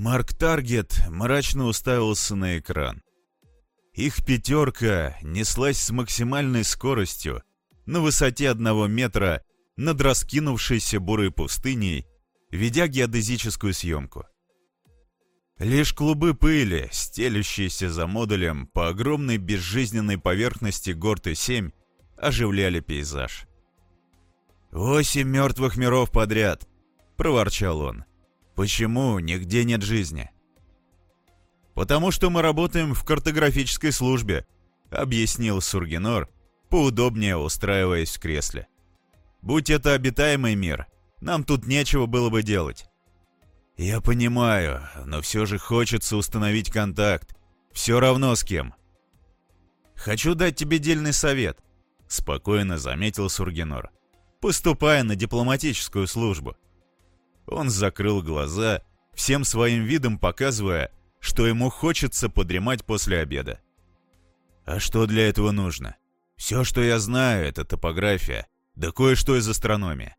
Марк Таргет мрачно уставился на экран. Их пятерка неслась с максимальной скоростью на высоте одного метра над раскинувшейся бурой пустыней, ведя геодезическую съемку. Лишь клубы пыли, стелющиеся за модулем по огромной безжизненной поверхности Горты-7, оживляли пейзаж. «Восемь мертвых миров подряд!» — проворчал он. «Почему нигде нет жизни?» «Потому что мы работаем в картографической службе», — объяснил Сургинор, поудобнее устраиваясь в кресле. «Будь это обитаемый мир, нам тут нечего было бы делать». «Я понимаю, но все же хочется установить контакт. Все равно с кем». «Хочу дать тебе дельный совет», — спокойно заметил Сургинор. «Поступай на дипломатическую службу». Он закрыл глаза, всем своим видом показывая, что ему хочется подремать после обеда. А что для этого нужно? Все, что я знаю, это топография, да кое-что из астрономии.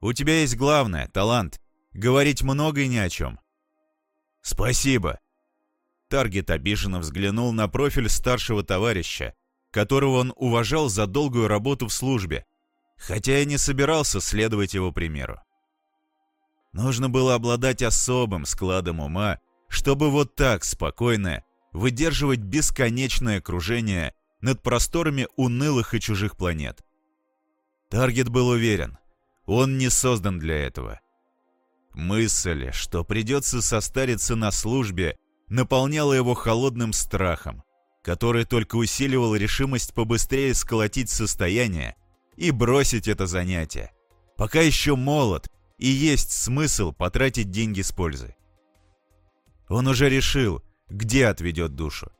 У тебя есть главное — талант. Говорить много и ни о чем. Спасибо. Таргет обиженно взглянул на профиль старшего товарища, которого он уважал за долгую работу в службе, хотя и не собирался следовать его примеру. Нужно было обладать особым складом ума, чтобы вот так спокойно выдерживать бесконечное окружение над просторами унылых и чужих планет. Таргет был уверен, он не создан для этого. Мысль, что придется состариться на службе, наполняла его холодным страхом, который только усиливал решимость побыстрее сколотить состояние и бросить это занятие, пока еще молод и есть смысл потратить деньги с пользой. Он уже решил, где отведет душу.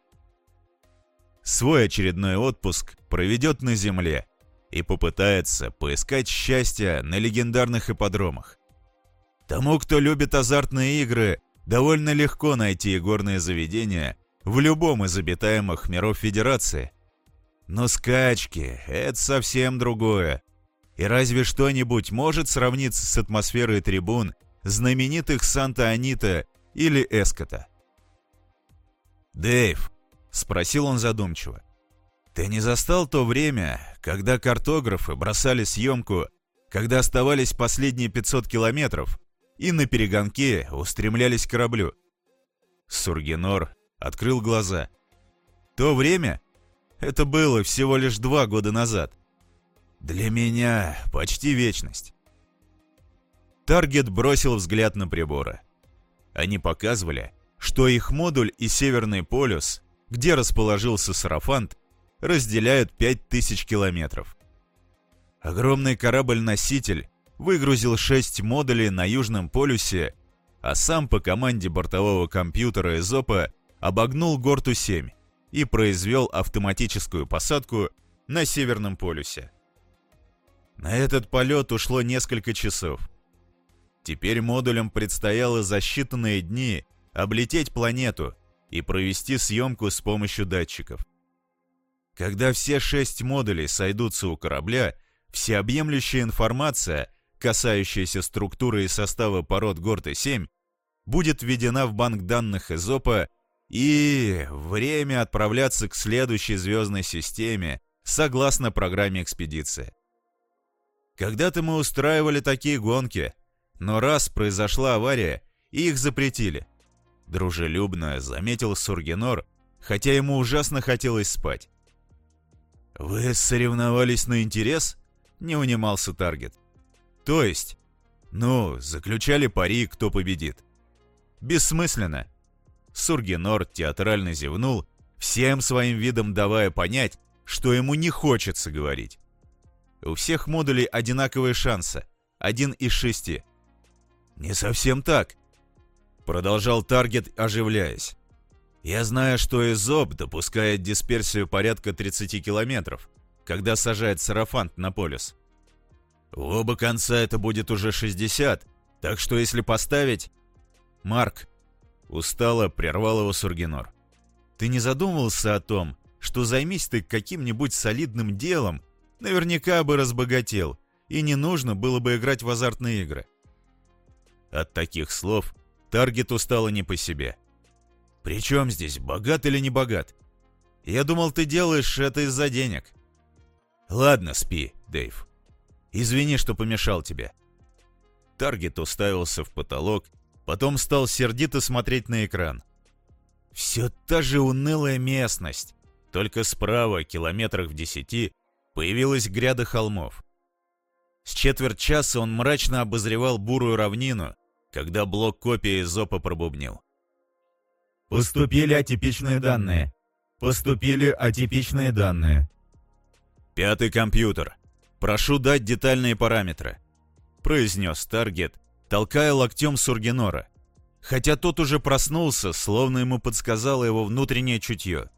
Свой очередной отпуск проведет на Земле и попытается поискать счастье на легендарных ипподромах. Тому, кто любит азартные игры, довольно легко найти игорные заведения в любом из обитаемых миров Федерации. Но скачки — это совсем другое. И разве что-нибудь может сравниться с атмосферой трибун знаменитых Санта-Анита или Эскота. «Дэйв», — спросил он задумчиво, — «ты не застал то время, когда картографы бросали съемку, когда оставались последние 500 километров, и на перегонке устремлялись к кораблю?» Сургенор открыл глаза. «То время? Это было всего лишь два года назад. Для меня почти вечность». Таргет бросил взгляд на приборы. Они показывали, что их модуль и Северный полюс, где расположился Сарафант, разделяют 5000 километров. Огромный корабль-носитель выгрузил 6 модулей на Южном полюсе, а сам по команде бортового компьютера Эзопа обогнул Горту-7 и произвел автоматическую посадку на Северном полюсе. На этот полет ушло несколько часов. Теперь модулям предстояло за считанные дни облететь планету и провести съемку с помощью датчиков. Когда все шесть модулей сойдутся у корабля, всеобъемлющая информация, касающаяся структуры и состава пород Горты-7, будет введена в банк данных Эзопа и время отправляться к следующей звездной системе согласно программе экспедиции. Когда-то мы устраивали такие гонки, но раз произошла авария, их запретили. Дружелюбно заметил Сургенор, хотя ему ужасно хотелось спать. «Вы соревновались на интерес?» — не унимался Таргет. «То есть?» «Ну, заключали пари, кто победит». «Бессмысленно». Сургенор театрально зевнул, всем своим видом давая понять, что ему не хочется говорить. У всех модулей одинаковые шансы, один из шести. «Не совсем так», — продолжал Таргет, оживляясь. «Я знаю, что Эзоп допускает дисперсию порядка 30 километров, когда сажает сарафант на полюс. В оба конца это будет уже 60, так что если поставить...» «Марк», — устало прервал его Сургинор, — «ты не задумывался о том, что займись ты каким-нибудь солидным делом, наверняка бы разбогател, и не нужно было бы играть в азартные игры?» От таких слов Таргету стало не по себе. «При чем здесь, богат или не богат? Я думал, ты делаешь это из-за денег». «Ладно, спи, Дэйв. Извини, что помешал тебе». Таргет уставился в потолок, потом стал сердито смотреть на экран. Все та же унылая местность, только справа, километрах в десяти, появилась гряда холмов. С четверть часа он мрачно обозревал бурую равнину, когда блок копии ЗОПа пробубнил. Поступили атипичные данные. Поступили атипичные данные. «Пятый компьютер. Прошу дать детальные параметры», — произнес Таргет, толкая локтем Сургенора. Хотя тот уже проснулся, словно ему подсказало его внутреннее чутье.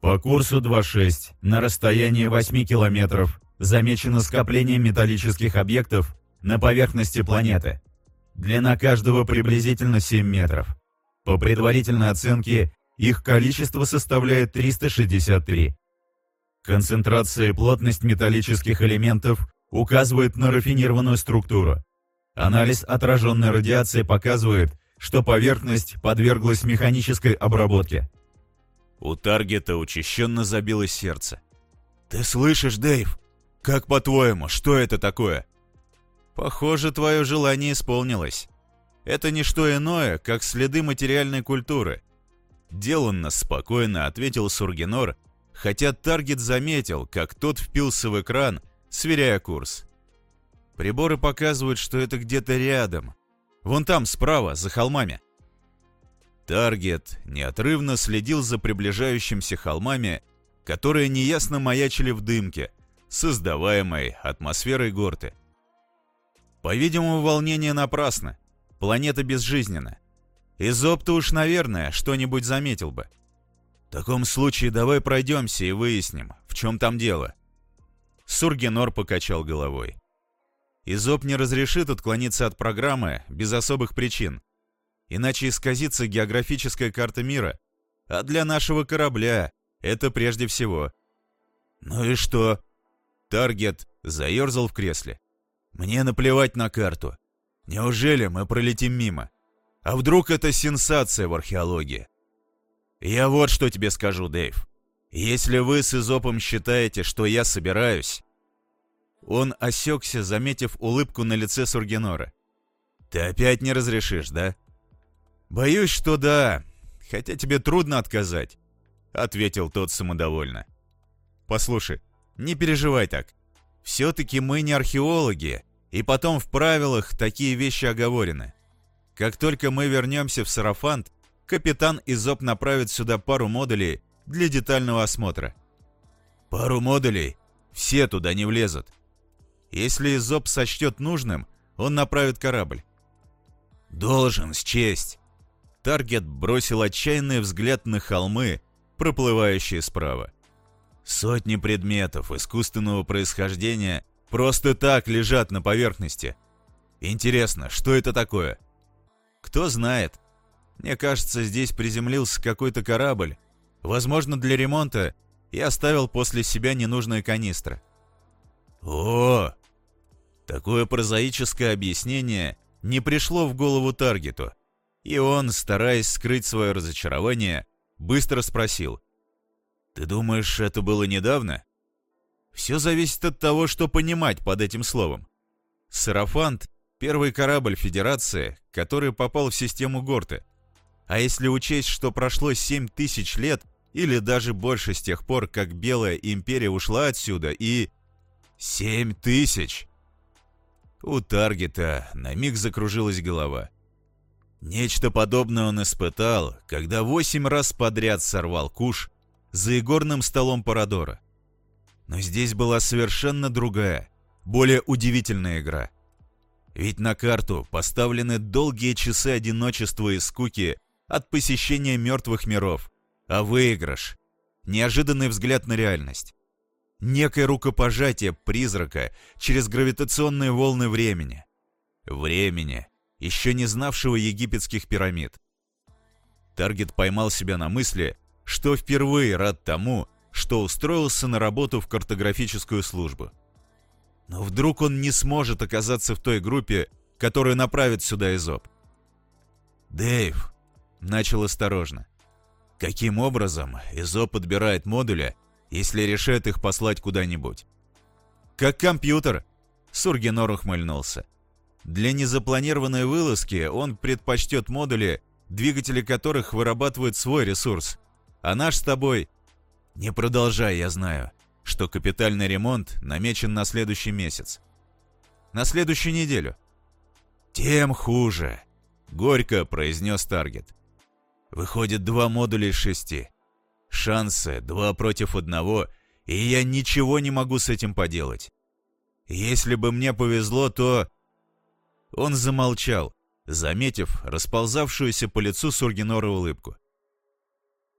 По курсу 2.6, на расстоянии 8 километров, замечено скопление металлических объектов на поверхности планеты. Длина каждого приблизительно 7 метров. По предварительной оценке, их количество составляет 363. Концентрация и плотность металлических элементов указывает на рафинированную структуру. Анализ отраженной радиации показывает, что поверхность подверглась механической обработке. У Таргета учащенно забилось сердце. «Ты слышишь, Дэйв? Как по-твоему, что это такое?» «Похоже, твое желание исполнилось. Это не что иное, как следы материальной культуры». Деланно спокойно ответил Сургенор, хотя Таргет заметил, как тот впился в экран, сверяя курс. Приборы показывают, что это где-то рядом. Вон там, справа, за холмами. Таргет неотрывно следил за приближающимся холмами, которые неясно маячили в дымке, создаваемой атмосферой горты. По-видимому, волнение напрасно. Планета безжизненна. Изоп-то уж, наверное, что-нибудь заметил бы. В таком случае давай пройдемся и выясним, в чем там дело. Сургенор покачал головой. Изоп не разрешит отклониться от программы без особых причин. Иначе исказится географическая карта мира. А для нашего корабля это прежде всего. Ну и что? Таргет заерзал в кресле. Мне наплевать на карту. Неужели мы пролетим мимо? А вдруг это сенсация в археологии? Я вот что тебе скажу, Дэйв. Если вы с Изопом считаете, что я собираюсь, он осекся, заметив улыбку на лице Сургенора. «Ты опять не разрешишь, да?» «Боюсь, что да, хотя тебе трудно отказать», — ответил тот самодовольно. «Послушай, не переживай так. Все-таки мы не археологи, и потом в правилах такие вещи оговорены. Как только мы вернемся в Сарафант, капитан Изоп направит сюда пару модулей для детального осмотра. Пару модулей? Все туда не влезут. Если Изоп сочтет нужным, он направит корабль. Должен счесть. Таргет бросил отчаянный взгляд на холмы, проплывающие справа. Сотни предметов искусственного происхождения просто так лежат на поверхности. Интересно, что это такое? Кто знает. Мне кажется, здесь приземлился какой-то корабль, возможно, для ремонта, и оставил после себя ненужные канистры. О, Такое прозаическое объяснение не пришло в голову Таргету, и он, стараясь скрыть свое разочарование, быстро спросил. «Ты думаешь, это было недавно?» Все зависит от того, что понимать под этим словом. Сарафант — первый корабль Федерации, который попал в систему Горты. А если учесть, что прошло 7 тысяч лет, или даже больше с тех пор, как Белая Империя ушла отсюда, и... Семь тысяч! У Таргета на миг закружилась голова. Нечто подобное он испытал, когда восемь раз подряд сорвал куш за игорным столом Парадора. Но здесь была совершенно другая, более удивительная игра. Ведь на карту поставлены долгие часы одиночества и скуки от посещения мертвых миров, а выигрыш — неожиданный взгляд на реальность некое рукопожатие призрака через гравитационные волны времени. Времени, еще не знавшего египетских пирамид. Таргет поймал себя на мысли, что впервые рад тому, что устроился на работу в картографическую службу. Но вдруг он не сможет оказаться в той группе, которую направит сюда Изоб. «Дэйв», — начал осторожно, — «каким образом ИЗО подбирает модули, если решает их послать куда-нибудь?» «Как компьютер», — Сургинор ухмыльнулся. «Для незапланированной вылазки он предпочтет модули, двигатели которых вырабатывают свой ресурс, а наш с тобой...» «Не продолжай, я знаю, что капитальный ремонт намечен на следующий месяц. На следующую неделю». «Тем хуже», — горько произнес Таргет. «Выходит два модуля из шести. Шансы два против одного, и я ничего не могу с этим поделать. Если бы мне повезло, то...» Он замолчал, заметив расползавшуюся по лицу Сургенора улыбку.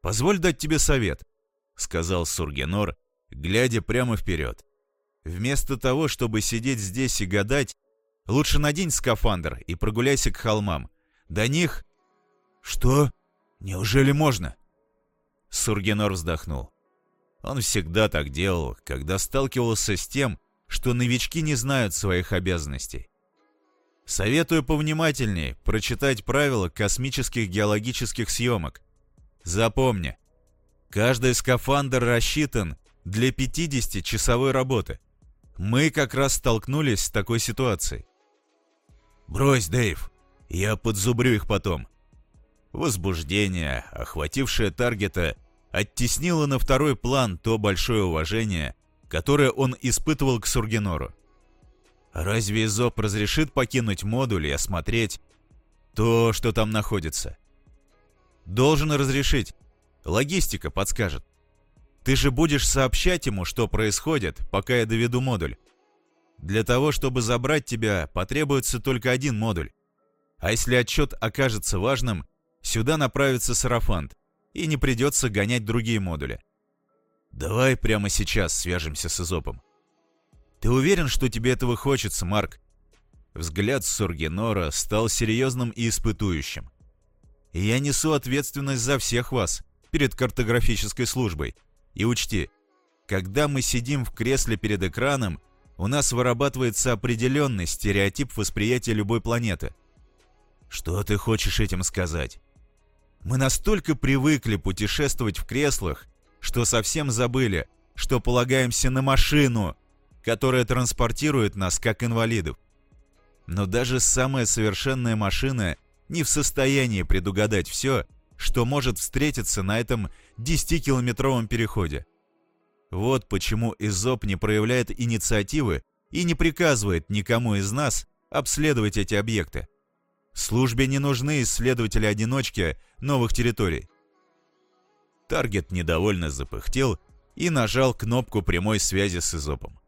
«Позволь дать тебе совет», — сказал Сургенор, глядя прямо вперед. «Вместо того, чтобы сидеть здесь и гадать, лучше надень скафандр и прогуляйся к холмам. До них...» «Что? Неужели можно?» Сургенор вздохнул. Он всегда так делал, когда сталкивался с тем, что новички не знают своих обязанностей. Советую повнимательнее прочитать правила космических геологических съемок. Запомни, каждый скафандр рассчитан для 50-часовой работы. Мы как раз столкнулись с такой ситуацией. «Брось, Дэйв, я подзубрю их потом». Возбуждение, охватившее таргета, оттеснило на второй план то большое уважение, которое он испытывал к Сургенору. Разве Изоп разрешит покинуть модуль и осмотреть то, что там находится? Должен разрешить. Логистика подскажет. Ты же будешь сообщать ему, что происходит, пока я доведу модуль. Для того, чтобы забрать тебя, потребуется только один модуль. А если отчет окажется важным, сюда направится сарафант, и не придется гонять другие модули. Давай прямо сейчас свяжемся с Изопом. Ты уверен, что тебе этого хочется, Марк? Взгляд Сургенора стал серьезным и испытующим. Я несу ответственность за всех вас перед картографической службой. И учти, когда мы сидим в кресле перед экраном, у нас вырабатывается определенный стереотип восприятия любой планеты. Что ты хочешь этим сказать? Мы настолько привыкли путешествовать в креслах, что совсем забыли, что полагаемся на машину, которая транспортирует нас как инвалидов. Но даже самая совершенная машина не в состоянии предугадать все, что может встретиться на этом 10-километровом переходе. Вот почему Изоп не проявляет инициативы и не приказывает никому из нас обследовать эти объекты. Службе не нужны исследователи-одиночки новых территорий. Таргет недовольно запыхтел и нажал кнопку прямой связи с Изопом.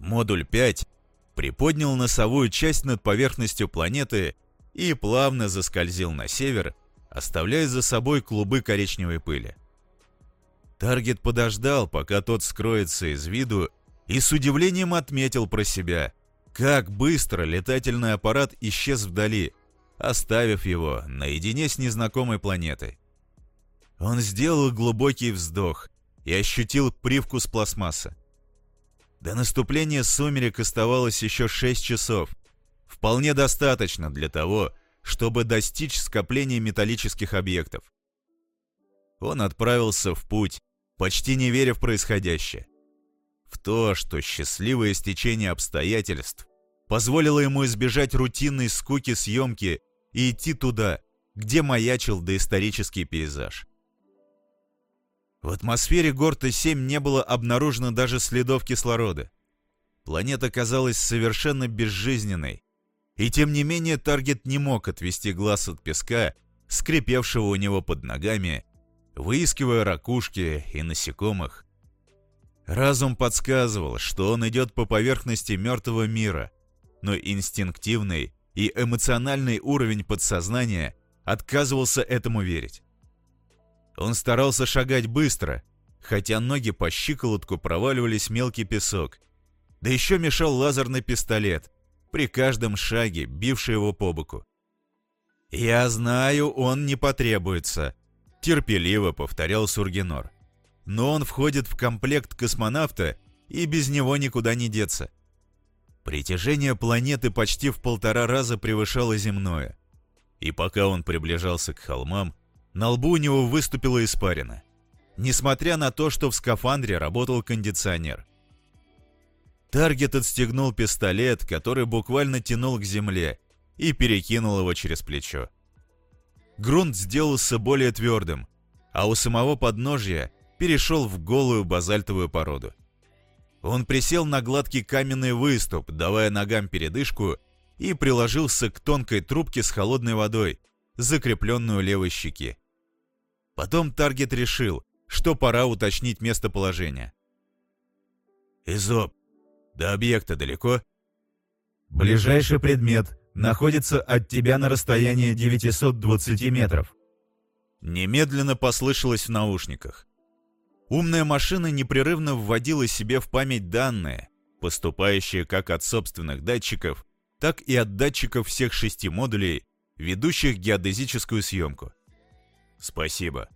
Модуль 5 приподнял носовую часть над поверхностью планеты и плавно заскользил на север, оставляя за собой клубы коричневой пыли. Таргет подождал, пока тот скроется из виду, и с удивлением отметил про себя, как быстро летательный аппарат исчез вдали, оставив его наедине с незнакомой планетой. Он сделал глубокий вздох и ощутил привкус пластмассы. До наступления сумерек оставалось еще 6 часов. Вполне достаточно для того, чтобы достичь скопления металлических объектов. Он отправился в путь, почти не веря в происходящее. В то, что счастливое стечение обстоятельств позволило ему избежать рутинной скуки съемки и идти туда, где маячил доисторический пейзаж. В атмосфере Горта-7 не было обнаружено даже следов кислорода. Планета казалась совершенно безжизненной. И тем не менее Таргет не мог отвести глаз от песка, скрипевшего у него под ногами, выискивая ракушки и насекомых. Разум подсказывал, что он идет по поверхности мертвого мира, но инстинктивный и эмоциональный уровень подсознания отказывался этому верить. Он старался шагать быстро, хотя ноги по щиколотку проваливались в мелкий песок. Да еще мешал лазерный пистолет, при каждом шаге бивший его по боку. «Я знаю, он не потребуется», — терпеливо повторял Сургенор. «Но он входит в комплект космонавта, и без него никуда не деться». Притяжение планеты почти в полтора раза превышало земное — И пока он приближался к холмам, на лбу у него выступила испарина. Несмотря на то, что в скафандре работал кондиционер. Таргет отстегнул пистолет, который буквально тянул к земле, и перекинул его через плечо. Грунт сделался более твердым, а у самого подножья перешел в голую базальтовую породу. Он присел на гладкий каменный выступ, давая ногам передышку, и приложился к тонкой трубке с холодной водой, закрепленной у левой щеки. Потом Таргет решил, что пора уточнить местоположение. «Изоп, до объекта далеко?» «Ближайший предмет находится от тебя на расстоянии 920 метров». Немедленно послышалось в наушниках. Умная машина непрерывно вводила себе в память данные, поступающие как от собственных датчиков, так и от датчиков всех шести модулей, ведущих геодезическую съемку. Спасибо.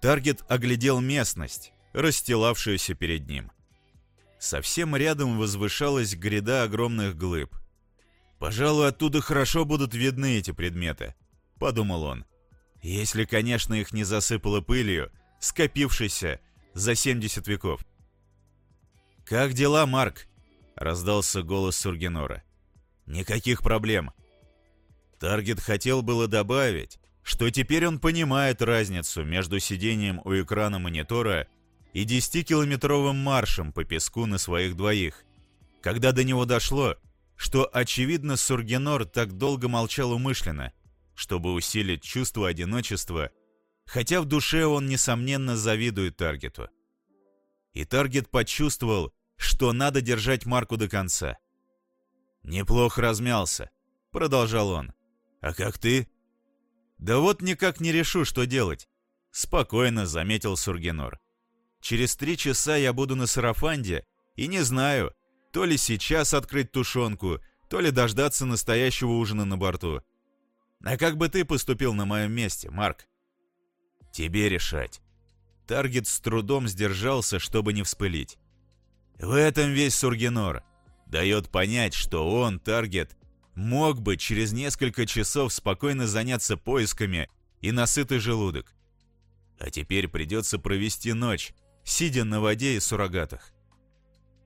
Таргет оглядел местность, расстилавшуюся перед ним. Совсем рядом возвышалась гряда огромных глыб. «Пожалуй, оттуда хорошо будут видны эти предметы», — подумал он. «Если, конечно, их не засыпало пылью, скопившейся за 70 веков». «Как дела, Марк?» — раздался голос Сургенора. «Никаких проблем». Таргет хотел было добавить, что теперь он понимает разницу между сидением у экрана монитора и 10-километровым маршем по песку на своих двоих. Когда до него дошло, что, очевидно, Сургенор так долго молчал умышленно, чтобы усилить чувство одиночества, хотя в душе он, несомненно, завидует Таргету. И Таргет почувствовал, что надо держать марку до конца. «Неплохо размялся», — продолжал он. «А как ты?» «Да вот никак не решу, что делать», — спокойно заметил Сургенор. «Через три часа я буду на сарафанде, и не знаю, то ли сейчас открыть тушенку, то ли дождаться настоящего ужина на борту. А как бы ты поступил на моем месте, Марк?» «Тебе решать». Таргет с трудом сдержался, чтобы не вспылить. В этом весь Сургенор. Дает понять, что он, Таргет, мог бы через несколько часов спокойно заняться поисками и насытый желудок. А теперь придется провести ночь, сидя на воде и суррогатах.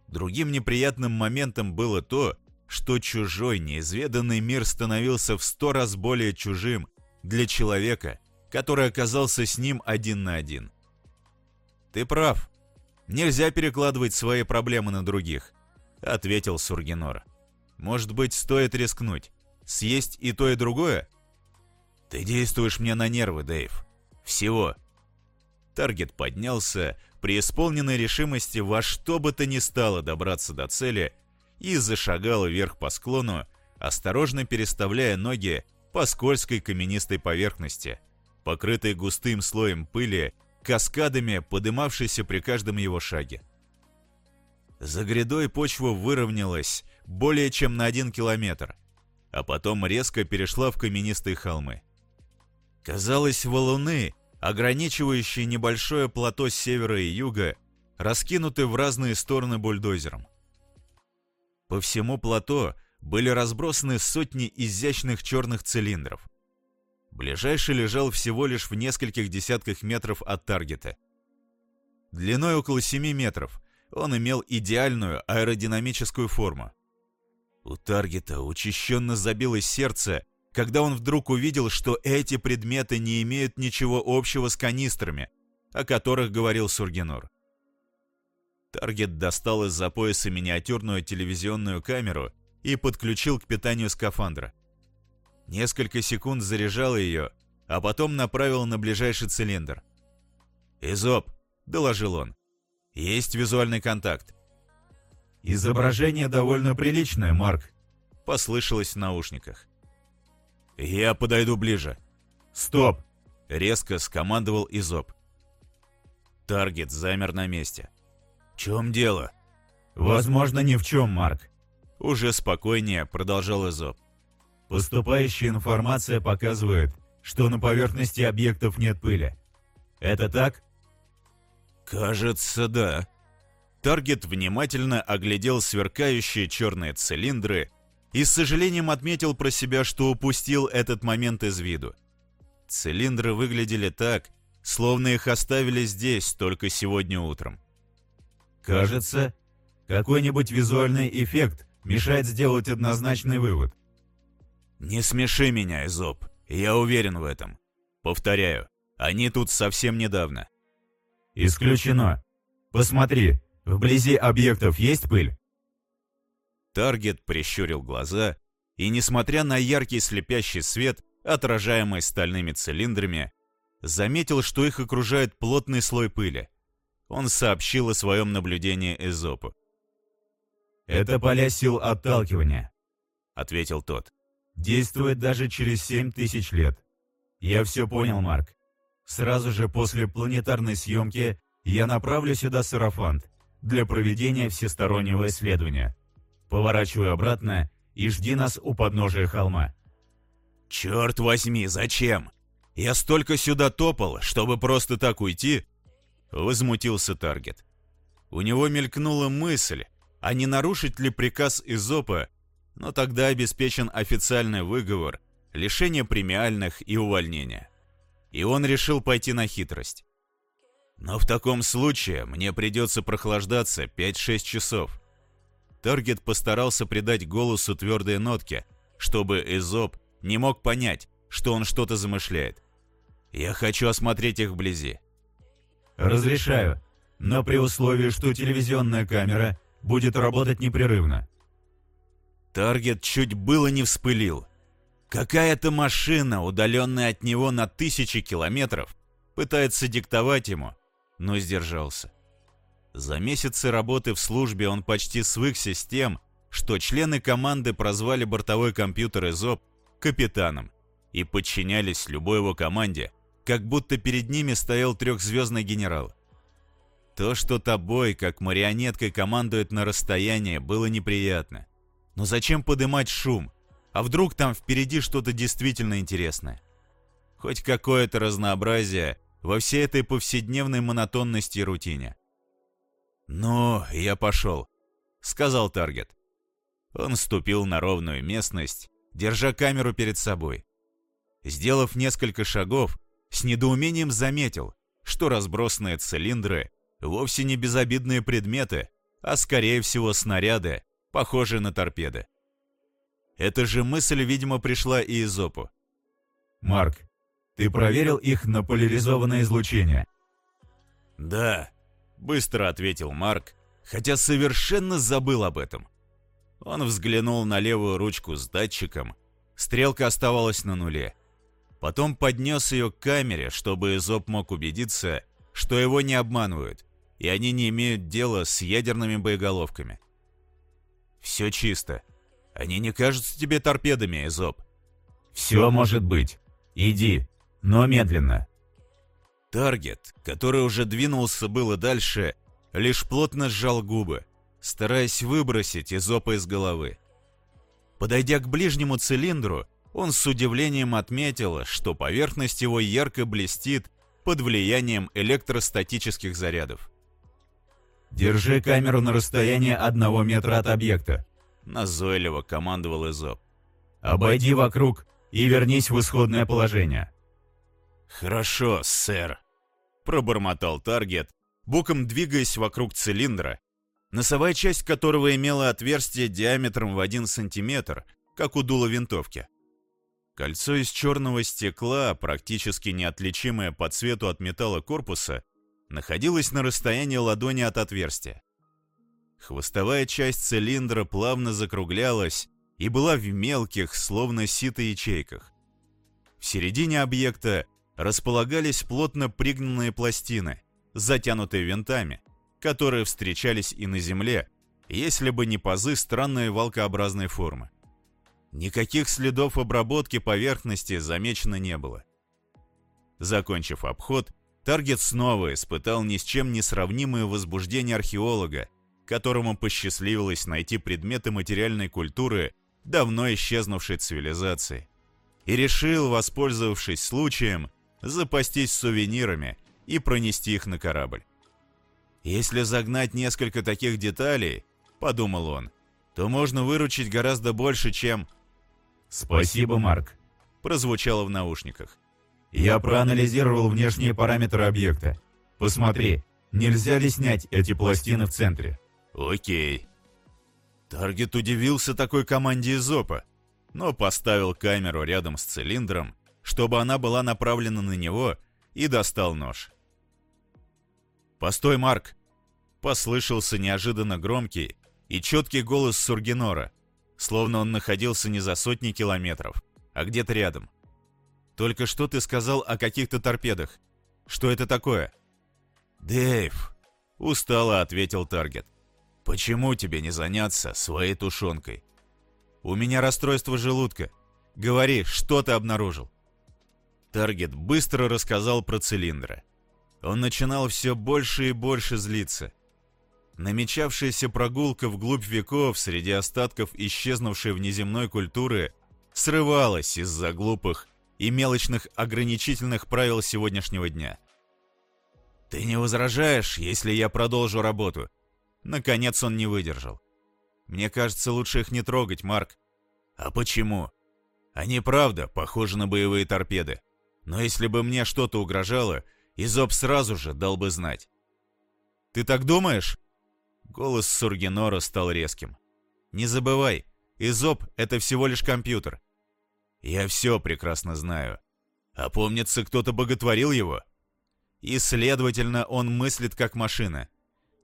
Другим неприятным моментом было то, что чужой, неизведанный мир становился в сто раз более чужим для человека, который оказался с ним один на один. «Ты прав. Нельзя перекладывать свои проблемы на других», — ответил Сургенор. Может быть, стоит рискнуть? Съесть и то, и другое? Ты действуешь мне на нервы, Дэйв. Всего. Таргет поднялся, при исполненной решимости во что бы то ни стало добраться до цели, и зашагал вверх по склону, осторожно переставляя ноги по скользкой каменистой поверхности, покрытой густым слоем пыли, каскадами, подымавшейся при каждом его шаге. За грядой почва выровнялась, более чем на один километр, а потом резко перешла в каменистые холмы. Казалось, валуны, ограничивающие небольшое плато севера и юга, раскинуты в разные стороны бульдозером. По всему плато были разбросаны сотни изящных черных цилиндров. Ближайший лежал всего лишь в нескольких десятках метров от таргета. Длиной около 7 метров он имел идеальную аэродинамическую форму. У Таргета учащенно забилось сердце, когда он вдруг увидел, что эти предметы не имеют ничего общего с канистрами, о которых говорил Сургенор. Таргет достал из-за пояса миниатюрную телевизионную камеру и подключил к питанию скафандра. Несколько секунд заряжал ее, а потом направил на ближайший цилиндр. «Изоп», — доложил он, — «есть визуальный контакт. «Изображение довольно приличное, Марк», — послышалось в наушниках. «Я подойду ближе». «Стоп!» — резко скомандовал Изоб. Таргет замер на месте. «В чем дело?» «Возможно, ни в чем, Марк». Уже спокойнее продолжал Изоб. «Поступающая информация показывает, что на поверхности объектов нет пыли. Это так?» «Кажется, да», Таргет внимательно оглядел сверкающие черные цилиндры, и с сожалением отметил про себя, что упустил этот момент из виду. Цилиндры выглядели так, словно их оставили здесь только сегодня утром. Кажется, какой-нибудь визуальный эффект мешает сделать однозначный вывод. «Не смеши меня, Эзоп, я уверен в этом. Повторяю, они тут совсем недавно». «Исключено. Посмотри, вблизи объектов есть пыль?» Таргет прищурил глаза и, несмотря на яркий слепящий свет, отражаемый стальными цилиндрами, заметил, что их окружает плотный слой пыли. Он сообщил о своем наблюдении Эзопу. «Это поля сил отталкивания», — ответил тот. «Действует даже через семь тысяч лет. Я все понял, Марк. Сразу же после планетарной съемки я направлю сюда сарафант для проведения всестороннего исследования. Поворачивай обратно и жди нас у подножия холма». «Черт возьми, зачем? Я столько сюда топал, чтобы просто так уйти?» Возмутился Таргет. У него мелькнула мысль, а не нарушить ли приказ Изопа, но тогда обеспечен официальный выговор, лишение премиальных и увольнение. И он решил пойти на хитрость. Но в таком случае мне придется прохлаждаться 5-6 часов. Таргет постарался придать голосу твердые нотки, чтобы Изоп не мог понять, что он что-то замышляет. Я хочу осмотреть их вблизи. Разрешаю, но при условии, что телевизионная камера будет работать непрерывно. Таргет чуть было не вспылил. Какая-то машина, удаленная от него на тысячи километров, пытается диктовать ему, но сдержался. За месяцы работы в службе он почти свыкся с тем, что члены команды прозвали бортовой компьютер ИЗОП капитаном и подчинялись любой его команде, как будто перед ними стоял трехзвездный генерал. То, что тобой, как марионеткой, командует на расстоянии, было неприятно. Но зачем подымать шум? А вдруг там впереди что-то действительно интересное? Хоть какое-то разнообразие во всей этой повседневной монотонности и рутине. «Ну, я пошел», — сказал Таргет. Он ступил на ровную местность, держа камеру перед собой. Сделав несколько шагов, с недоумением заметил, что разбросанные цилиндры вовсе не безобидные предметы, а скорее всего снаряды, похожие на торпеды. Эта же мысль, видимо, пришла и из Опу. «Марк, ты проверил их на поляризованное излучение?» «Да», — быстро ответил Марк, хотя совершенно забыл об этом. Он взглянул на левую ручку с датчиком. Стрелка оставалась на нуле. Потом поднес ее к камере, чтобы Эзоп мог убедиться, что его не обманывают, и они не имеют дела с ядерными боеголовками. «Все чисто. Они не кажутся тебе торпедами, Эзоп?» «Все может быть. Иди, но медленно». Таргет, который уже двинулся было дальше, лишь плотно сжал губы, стараясь выбросить изопа из головы. Подойдя к ближнему цилиндру, он с удивлением отметил, что поверхность его ярко блестит под влиянием электростатических зарядов. «Держи камеру на расстоянии одного метра от объекта», — назойливо командовал Изоп. «Обойди вокруг и вернись в исходное положение». «Хорошо, сэр», — пробормотал Таргет, боком двигаясь вокруг цилиндра носовая часть которого имела отверстие диаметром в 1 сантиметр, как у дула винтовки. Кольцо из черного стекла, практически неотличимое по цвету от металла корпуса, находилось на расстоянии ладони от отверстия. Хвостовая часть цилиндра плавно закруглялась и была в мелких, словно сито ячейках. В середине объекта располагались плотно пригнанные пластины, затянутые винтами, которые встречались и на Земле, если бы не пазы странной валкообразной формы. Никаких следов обработки поверхности замечено не было. Закончив обход, Таргет снова испытал ни с чем не сравнимое возбуждение археолога, которому посчастливилось найти предметы материальной культуры давно исчезнувшей цивилизации, и решил, воспользовавшись случаем, запастись сувенирами и пронести их на корабль. Если загнать несколько таких деталей, подумал он, то можно выручить гораздо больше, чем...» «Спасибо, Марк», — прозвучало в наушниках. «Я проанализировал внешние параметры объекта. Посмотри, нельзя ли снять эти пластины в центре?» «Окей». Таргет удивился такой команде из ОПа, но поставил камеру рядом с цилиндром, чтобы она была направлена на него, и достал нож. «Постой, Марк!» — послышался неожиданно громкий и четкий голос Сургинора, словно он находился не за сотни километров, а где-то рядом. «Только что ты сказал о каких-то торпедах? Что это такое?» «Дэйв!» — устало ответил Таргет. «Почему тебе не заняться своей тушенкой?» «У меня расстройство желудка. Говори, что ты обнаружил?» Таргет быстро рассказал про цилиндры. Он начинал все больше и больше злиться. Намечавшаяся прогулка вглубь веков среди остатков исчезнувшей внеземной культуры срывалась из-за глупых и мелочных ограничительных правил сегодняшнего дня. «Ты не возражаешь, если я продолжу работу?» Наконец он не выдержал. «Мне кажется, лучше их не трогать, Марк». «А почему?» «Они правда похожи на боевые торпеды. Но если бы мне что-то угрожало, Изоб сразу же дал бы знать. «Ты так думаешь?» Голос Сургенора стал резким. «Не забывай, Изоб — это всего лишь компьютер. Я все прекрасно знаю. А помнится, кто-то боготворил его. И, следовательно, он мыслит как машина.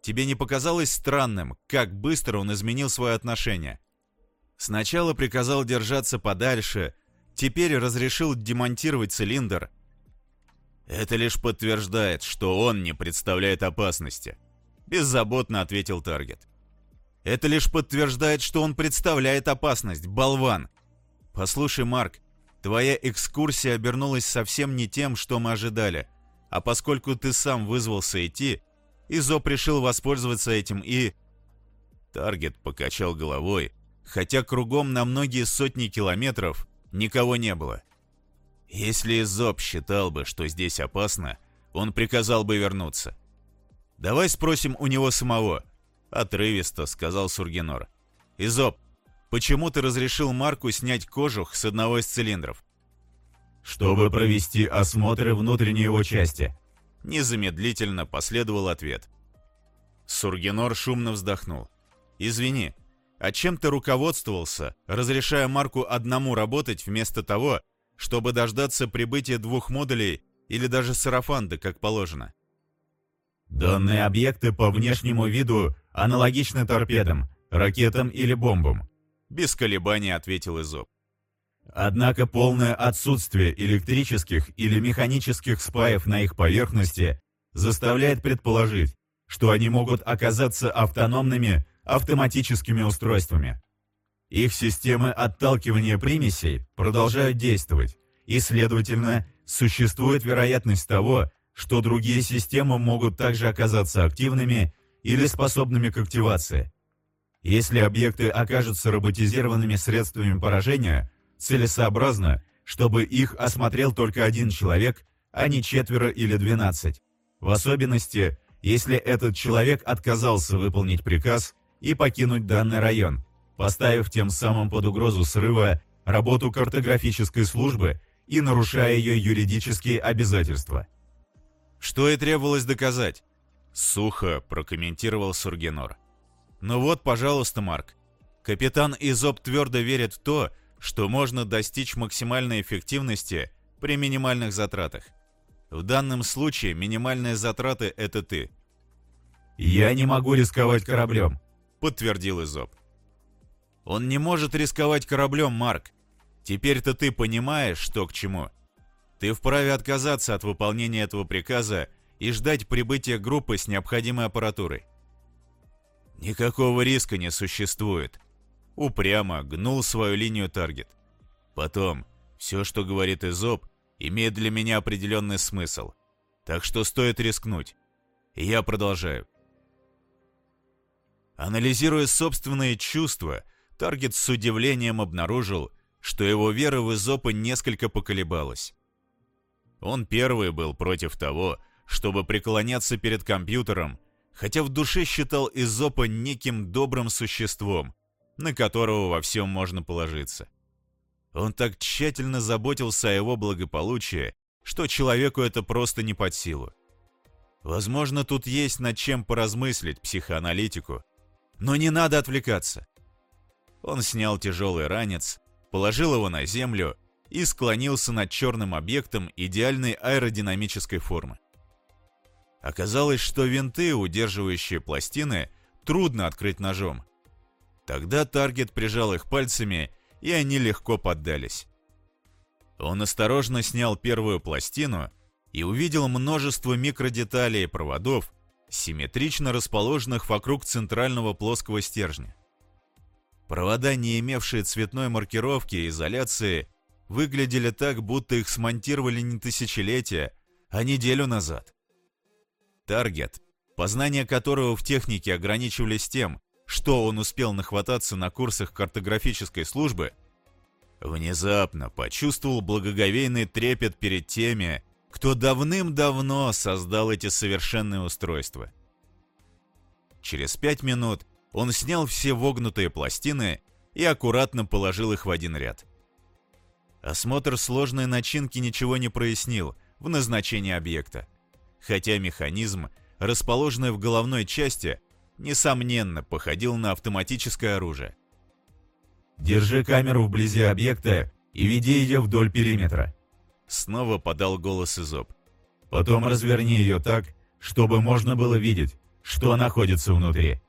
Тебе не показалось странным, как быстро он изменил свое отношение? Сначала приказал держаться подальше, теперь разрешил демонтировать цилиндр. Это лишь подтверждает, что он не представляет опасности. Беззаботно ответил Таргет. Это лишь подтверждает, что он представляет опасность, болван. Послушай, Марк, твоя экскурсия обернулась совсем не тем, что мы ожидали. А поскольку ты сам вызвался идти, Изоп решил воспользоваться этим и... Таргет покачал головой, хотя кругом на многие сотни километров Никого не было. Если Изоб считал бы, что здесь опасно, он приказал бы вернуться. «Давай спросим у него самого», — отрывисто сказал Сургенор. «Изоб, почему ты разрешил Марку снять кожух с одного из цилиндров?» «Чтобы провести осмотр внутренней его части». Незамедлительно последовал ответ. Сургенор шумно вздохнул. «Извини, а чем ты руководствовался, разрешая Марку одному работать вместо того, чтобы дождаться прибытия двух модулей или даже сарафанда, как положено? Данные объекты по внешнему виду аналогичны торпедам, ракетам или бомбам. Без колебаний ответил Изоб. Однако полное отсутствие электрических или механических спаев на их поверхности заставляет предположить, что они могут оказаться автономными автоматическими устройствами. Их системы отталкивания примесей продолжают действовать, и, следовательно, существует вероятность того, что другие системы могут также оказаться активными или способными к активации. Если объекты окажутся роботизированными средствами поражения, целесообразно, чтобы их осмотрел только один человек, а не четверо или двенадцать. В особенности, если этот человек отказался выполнить приказ и покинуть данный район, поставив тем самым под угрозу срыва работу картографической службы и нарушая ее юридические обязательства. «Что и требовалось доказать», — сухо прокомментировал Сургенор. «Ну вот, пожалуйста, Марк. Капитан Изоб твердо верит в то, что можно достичь максимальной эффективности при минимальных затратах. В данном случае минимальные затраты — это ты». «Я не могу рисковать кораблем», подтвердил Изоб. Он не может рисковать кораблем, Марк. Теперь-то ты понимаешь, что к чему. Ты вправе отказаться от выполнения этого приказа и ждать прибытия группы с необходимой аппаратурой. Никакого риска не существует. Упрямо гнул свою линию таргет. Потом, все, что говорит Изоб, имеет для меня определенный смысл. Так что стоит рискнуть. И я продолжаю. Анализируя собственные чувства, Таргет с удивлением обнаружил, что его вера в Изопа несколько поколебалась. Он первый был против того, чтобы преклоняться перед компьютером, хотя в душе считал Изопа неким добрым существом, на которого во всем можно положиться. Он так тщательно заботился о его благополучии, что человеку это просто не под силу. Возможно, тут есть над чем поразмыслить психоаналитику, но не надо отвлекаться. Он снял тяжелый ранец, положил его на землю и склонился над черным объектом идеальной аэродинамической формы. Оказалось, что винты, удерживающие пластины, трудно открыть ножом. Тогда таргет прижал их пальцами, и они легко поддались. Он осторожно снял первую пластину и увидел множество микродеталей и проводов, симметрично расположенных вокруг центрального плоского стержня. Провода, не имевшие цветной маркировки и изоляции, выглядели так, будто их смонтировали не тысячелетия, а неделю назад. Таргет, познания которого в технике ограничивались тем, что он успел нахвататься на курсах картографической службы, внезапно почувствовал благоговейный трепет перед теми, кто давным-давно создал эти совершенные устройства. Через пять минут он снял все вогнутые пластины и аккуратно положил их в один ряд. Осмотр сложной начинки ничего не прояснил в назначении объекта, хотя механизм, расположенный в головной части, несомненно, походил на автоматическое оружие. «Держи камеру вблизи объекта и веди ее вдоль периметра», — снова подал голос Изоб. «Потом разверни ее так, чтобы можно было видеть, что находится внутри».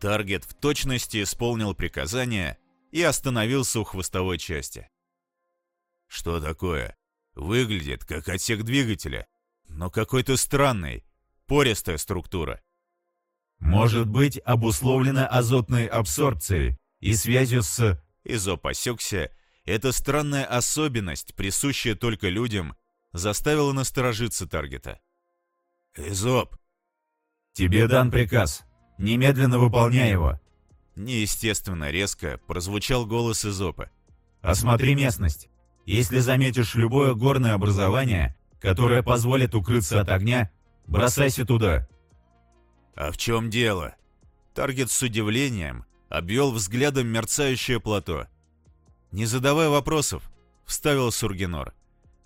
Таргет в точности исполнил приказание и остановился у хвостовой части. «Что такое? Выглядит как отсек двигателя, но какой-то странный, пористая структура. Может быть обусловлено азотной абсорбцией и связью с... Осекся. Эта странная особенность, присущая только людям, заставила насторожиться таргета. «Изоп!» «Тебе дан приказ. Немедленно выполняй его!» Неестественно резко прозвучал голос Изопа. «Осмотри местность. Если заметишь любое горное образование, которое позволит укрыться от огня, бросайся туда. «А в чем дело?» Таргет с удивлением обвел взглядом мерцающее плато. «Не задавай вопросов», — вставил Сургинор.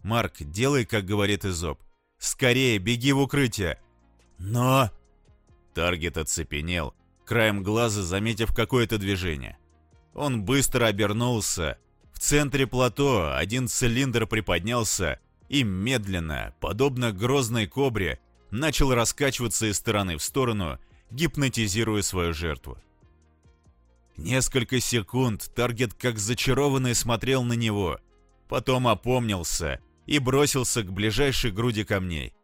«Марк, делай, как говорит Изоб. Скорее, беги в укрытие!» «Но...» Таргет оцепенел, краем глаза заметив какое-то движение. Он быстро обернулся. В центре плато один цилиндр приподнялся и медленно, подобно грозной кобре, начал раскачиваться из стороны в сторону, гипнотизируя свою жертву. Несколько секунд таргет как зачарованный смотрел на него, потом опомнился и бросился к ближайшей груди камней.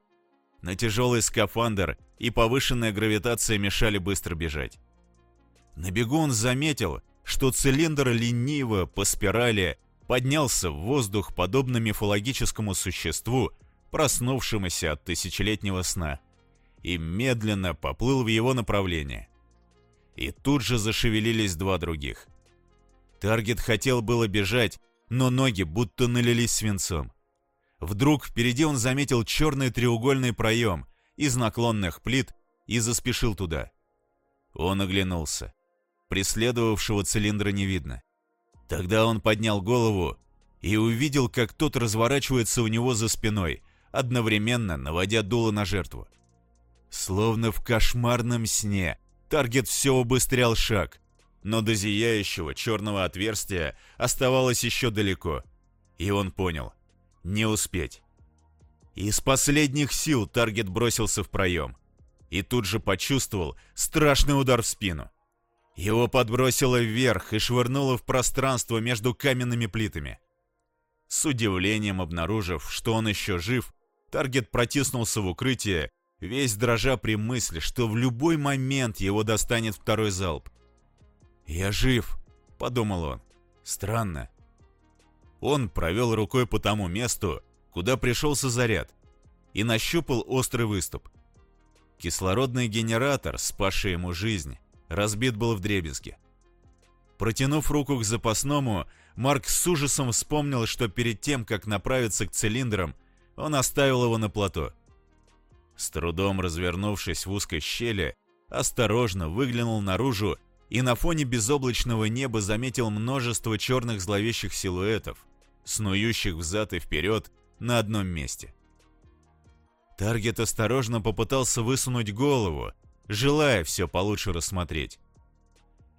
На тяжелый скафандр и повышенная гравитация мешали быстро бежать. На бегу он заметил, что цилиндр лениво по спирали поднялся в воздух подобно мифологическому существу, проснувшемуся от тысячелетнего сна, и медленно поплыл в его направлении. И тут же зашевелились два других. Таргет хотел было бежать, но ноги будто налились свинцом. Вдруг впереди он заметил черный треугольный проем из наклонных плит и заспешил туда. Он оглянулся. Преследовавшего цилиндра не видно. Тогда он поднял голову и увидел, как тот разворачивается у него за спиной, одновременно наводя дуло на жертву. Словно в кошмарном сне, таргет все убыстрял шаг, но до зияющего черного отверстия оставалось еще далеко. И он понял — не успеть. Из последних сил таргет бросился в проем. И тут же почувствовал страшный удар в спину. Его подбросило вверх и швырнуло в пространство между каменными плитами. С удивлением обнаружив, что он еще жив, Таргет протиснулся в укрытие, весь дрожа при мысли, что в любой момент его достанет второй залп. «Я жив», — подумал он. «Странно». Он провел рукой по тому месту, куда пришелся заряд, и нащупал острый выступ. Кислородный генератор, спасший ему жизнь, разбит был в дребезги. Протянув руку к запасному, Марк с ужасом вспомнил, что перед тем, как направиться к цилиндрам, он оставил его на плато. С трудом развернувшись в узкой щели, осторожно выглянул наружу и на фоне безоблачного неба заметил множество черных зловещих силуэтов, снующих взад и вперед на одном месте. Таргет осторожно попытался высунуть голову, желая все получше рассмотреть.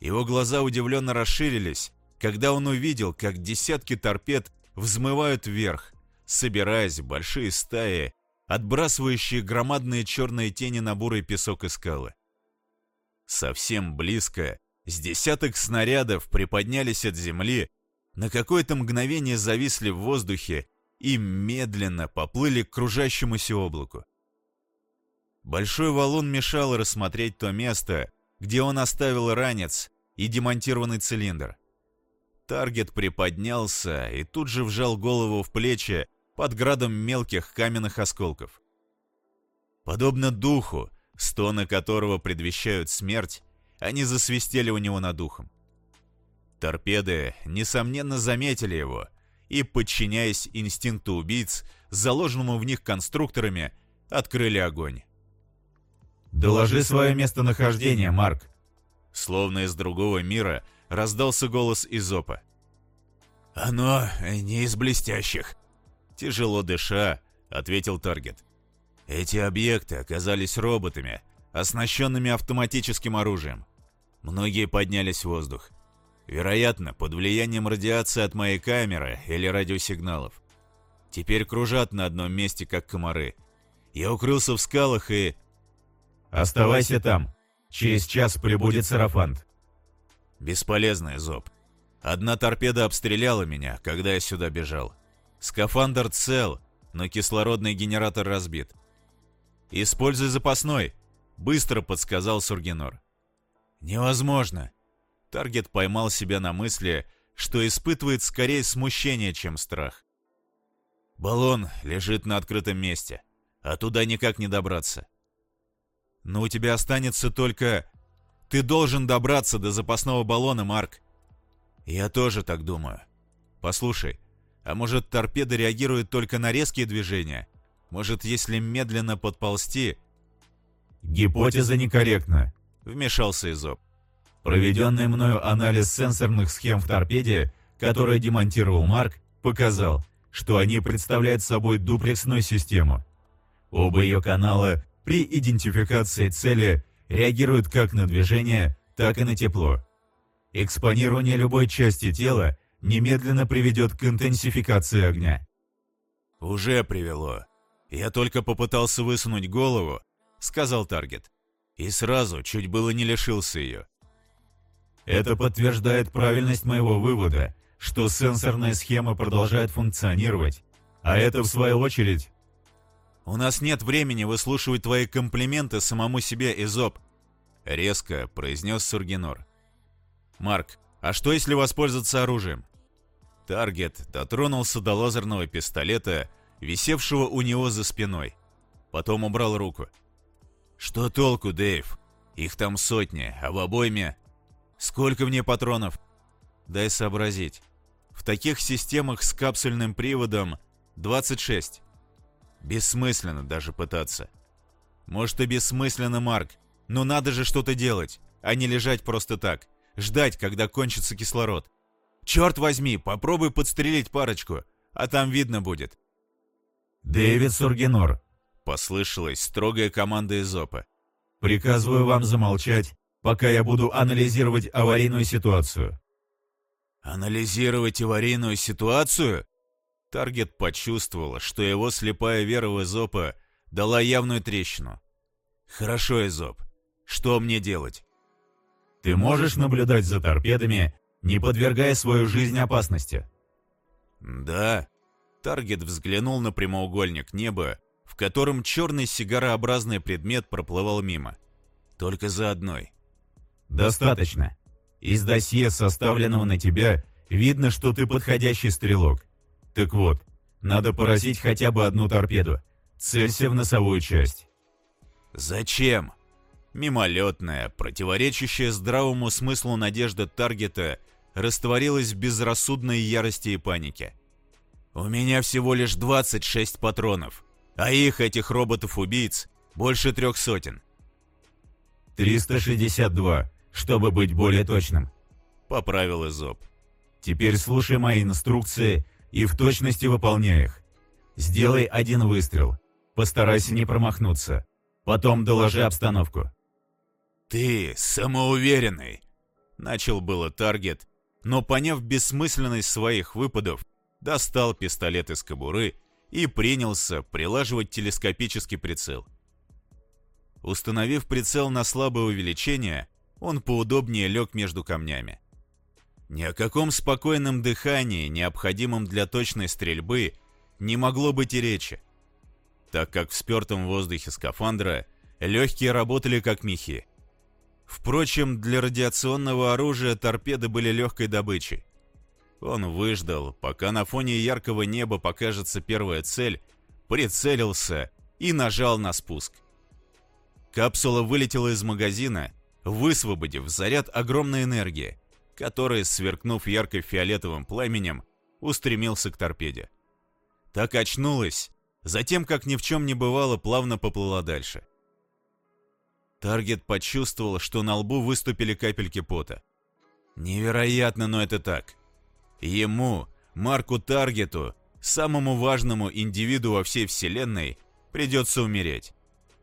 Его глаза удивленно расширились, когда он увидел, как десятки торпед взмывают вверх, собираясь в большие стаи, отбрасывающие громадные черные тени на бурый песок и скалы. Совсем близко, с десяток снарядов приподнялись от земли, на какое-то мгновение зависли в воздухе и медленно поплыли к кружащемуся облаку. Большой валун мешал рассмотреть то место, где он оставил ранец и демонтированный цилиндр. Таргет приподнялся и тут же вжал голову в плечи под градом мелких каменных осколков. Подобно духу, стоны которого предвещают смерть, они засвистели у него над ухом. Торпеды, несомненно, заметили его и, подчиняясь инстинкту убийц, заложенному в них конструкторами, открыли огонь. «Доложи свое местонахождение, Марк!» Словно из другого мира раздался голос Изопа. «Оно не из блестящих», — тяжело дыша, ответил Таргет. «Эти объекты оказались роботами, оснащенными автоматическим оружием. Многие поднялись в воздух. Вероятно, под влиянием радиации от моей камеры или радиосигналов. Теперь кружат на одном месте, как комары. Я укрылся в скалах и... «Оставайся там. Через час прибудет Сарафант». Бесполезный зоб. Одна торпеда обстреляла меня, когда я сюда бежал. Скафандр цел, но кислородный генератор разбит. «Используй запасной», — быстро подсказал Сургинор. «Невозможно». Таргет поймал себя на мысли, что испытывает скорее смущение, чем страх. Баллон лежит на открытом месте, а туда никак не добраться. Но у тебя останется только... Ты должен добраться до запасного баллона, Марк. Я тоже так думаю. Послушай, а может торпеда реагирует только на резкие движения? Может, если медленно подползти... Гипотеза некорректна, вмешался Изоб. Проведенный мною анализ сенсорных схем в торпеде, который демонтировал Марк, показал, что они представляют собой дуплексную систему. Оба ее канала при идентификации цели реагируют как на движение, так и на тепло. Экспонирование любой части тела немедленно приведет к интенсификации огня. «Уже привело. Я только попытался высунуть голову», — сказал Таргет. И сразу чуть было не лишился ее. Это подтверждает правильность моего вывода, что сенсорная схема продолжает функционировать, а это, в свою очередь, «У нас нет времени выслушивать твои комплименты самому себе, Изоб», — резко произнес Сургинор. «Марк, а что если воспользоваться оружием?» Таргет дотронулся до лазерного пистолета, висевшего у него за спиной. Потом убрал руку. «Что толку, Дэйв? Их там сотни, а в обойме...» «Сколько мне патронов?» «Дай сообразить. В таких системах с капсульным приводом 26. Бессмысленно даже пытаться. Может и бессмысленно, Марк, но надо же что-то делать, а не лежать просто так, ждать, когда кончится кислород. Черт возьми, попробуй подстрелить парочку, а там видно будет. «Дэвид Сургенор», — послышалась строгая команда Изопа. «Приказываю вам замолчать, пока я буду анализировать аварийную ситуацию». «Анализировать аварийную ситуацию?» Таргет почувствовал, что его слепая вера в Эзопа дала явную трещину. «Хорошо, Эзоп. Что мне делать?» «Ты можешь наблюдать за торпедами, не подвергая свою жизнь опасности?» «Да». Таргет взглянул на прямоугольник неба, в котором черный сигарообразный предмет проплывал мимо. Только за одной. «Достаточно. Из досье, составленного на тебя, видно, что ты подходящий стрелок. Так вот, надо поразить хотя бы одну торпеду. Целься в носовую часть. Зачем? Мимолетная, противоречащая здравому смыслу надежда таргета растворилась в безрассудной ярости и панике. У меня всего лишь 26 патронов, а их, этих роботов-убийц, больше трех сотен. 362. чтобы быть более точным. Поправил Изоб. Теперь слушай мои инструкции и в точности выполняй их. Сделай один выстрел. Постарайся не промахнуться. Потом доложи обстановку. «Ты самоуверенный!» Начал было таргет, но, поняв бессмысленность своих выпадов, достал пистолет из кобуры и принялся прилаживать телескопический прицел. Установив прицел на слабое увеличение, он поудобнее лег между камнями. Ни о каком спокойном дыхании, необходимом для точной стрельбы, не могло быть и речи, так как в спертом воздухе скафандра легкие работали как мехи. Впрочем, для радиационного оружия торпеды были легкой добычей. Он выждал, пока на фоне яркого неба покажется первая цель, прицелился и нажал на спуск. Капсула вылетела из магазина, высвободив заряд огромной энергии, который, сверкнув ярко-фиолетовым пламенем, устремился к торпеде. Так очнулась, затем, как ни в чем не бывало, плавно поплыла дальше. Таргет почувствовал, что на лбу выступили капельки пота. Невероятно, но это так. Ему, Марку Таргету, самому важному индивиду во всей Вселенной, придется умереть.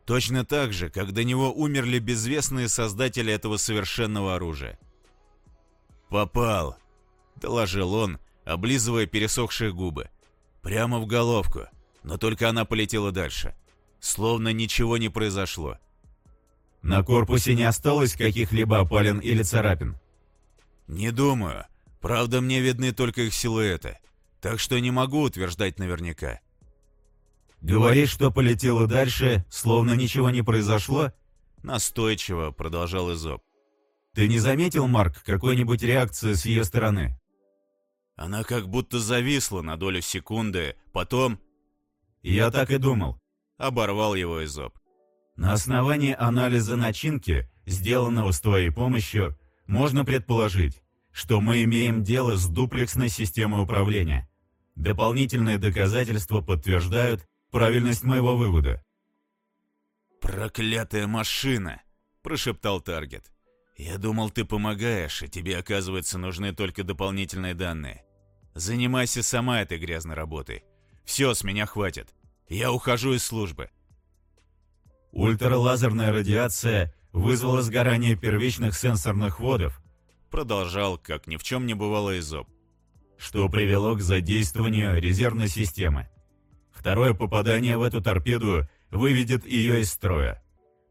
Точно так же, как до него умерли безвестные создатели этого совершенного оружия. «Попал», — доложил он, облизывая пересохшие губы. «Прямо в головку, но только она полетела дальше. Словно ничего не произошло. На корпусе не осталось каких-либо опалин или царапин? Не думаю. Правда, мне видны только их силуэты. Так что не могу утверждать наверняка. Говоришь, что полетело дальше, словно ничего не произошло? Настойчиво продолжал Изоб. Ты не заметил, Марк, какой-нибудь реакции с ее стороны? Она как будто зависла на долю секунды, потом... Я так и думал. Оборвал его Изоб. На основании анализа начинки, сделанного с твоей помощью, можно предположить, что мы имеем дело с дуплексной системой управления. Дополнительные доказательства подтверждают правильность моего вывода. «Проклятая машина!» – прошептал Таргет. «Я думал, ты помогаешь, и тебе, оказывается, нужны только дополнительные данные. Занимайся сама этой грязной работой. Все, с меня хватит. Я ухожу из службы. Ультралазерная радиация вызвала сгорание первичных сенсорных водов, продолжал, как ни в чем не бывало Изоб, что привело к задействованию резервной системы. Второе попадание в эту торпеду выведет ее из строя.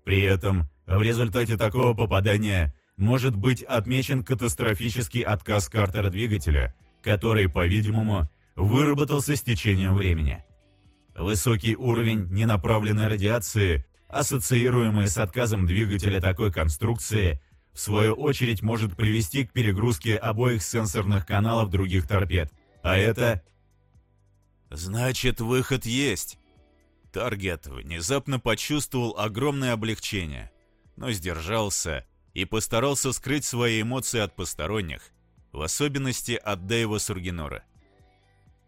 При этом в результате такого попадания может быть отмечен катастрофический отказ картера двигателя, который, по-видимому, выработался с течением времени. Высокий уровень ненаправленной радиации ассоциируемое с отказом двигателя такой конструкции, в свою очередь может привести к перегрузке обоих сенсорных каналов других торпед. А это... Значит, выход есть. Таргет внезапно почувствовал огромное облегчение, но сдержался и постарался скрыть свои эмоции от посторонних, в особенности от Дэйва Сургинора.